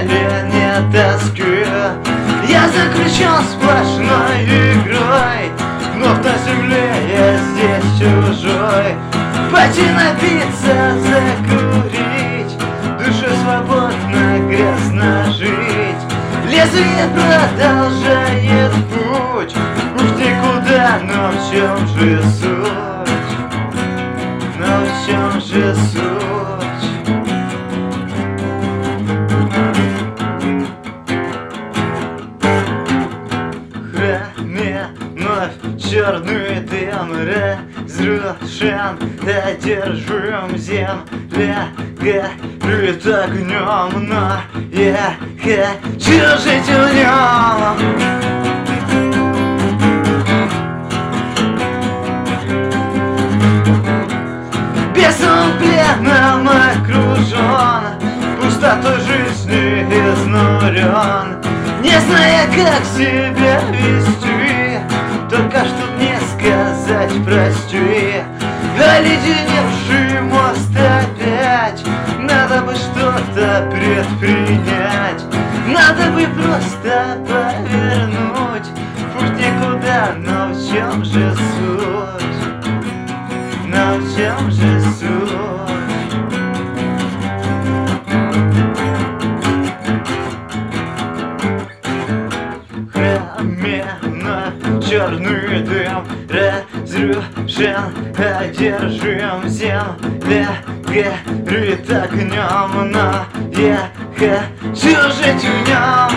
деле не тоскую Я заключен сплошной игрой Но на земле я здесь чужой. Пойти напиться, закурить Душа свободно грязно жить. Лезвие продолжает путь Ух куда, но в чем же суть? Черный дым разрушен Одержим земля горит огнем Но я хочу жить в нем Бесом пленом окружен Пустотой жизни изнурен Не зная, как себя прости Оледеневший мост опять Надо бы что-то предпринять Надо бы просто повернуть Путь никуда, но в чем же суть? Но в чем же суть? дым разрушен одержим земля горит огнем но я хочу жить в нем.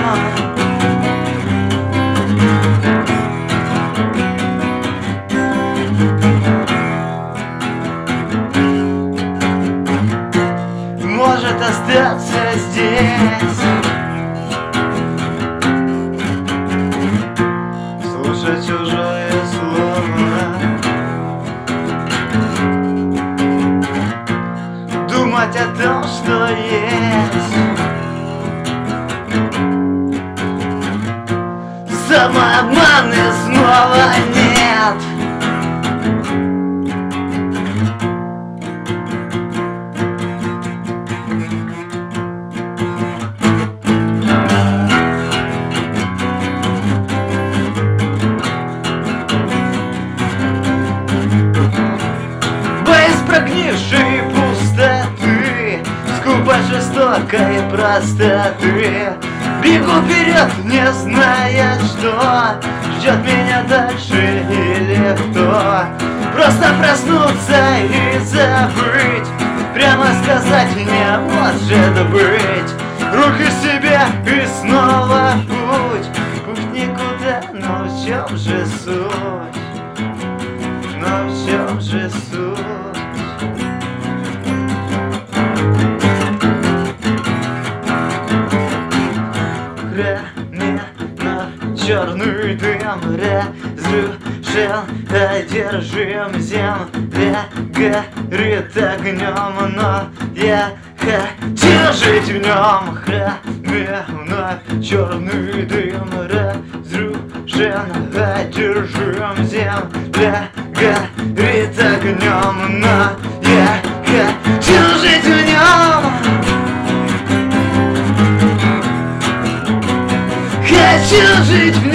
Может остаться здесь Думать о том, что есть Самообман и снова жестокой простоты. Бегу вперед, не зная, что Ждет меня дальше или кто. Просто проснуться и забыть Прямо сказать не может быть. Руки себе и снова путь Путь никуда, но в чем же суть? Черный дым разрушен одержим земля горит огнем но я хочу жить в нем. Храме вновь черный дым разрушен одержим земля горит огнем но я хочу жить в нем Жить в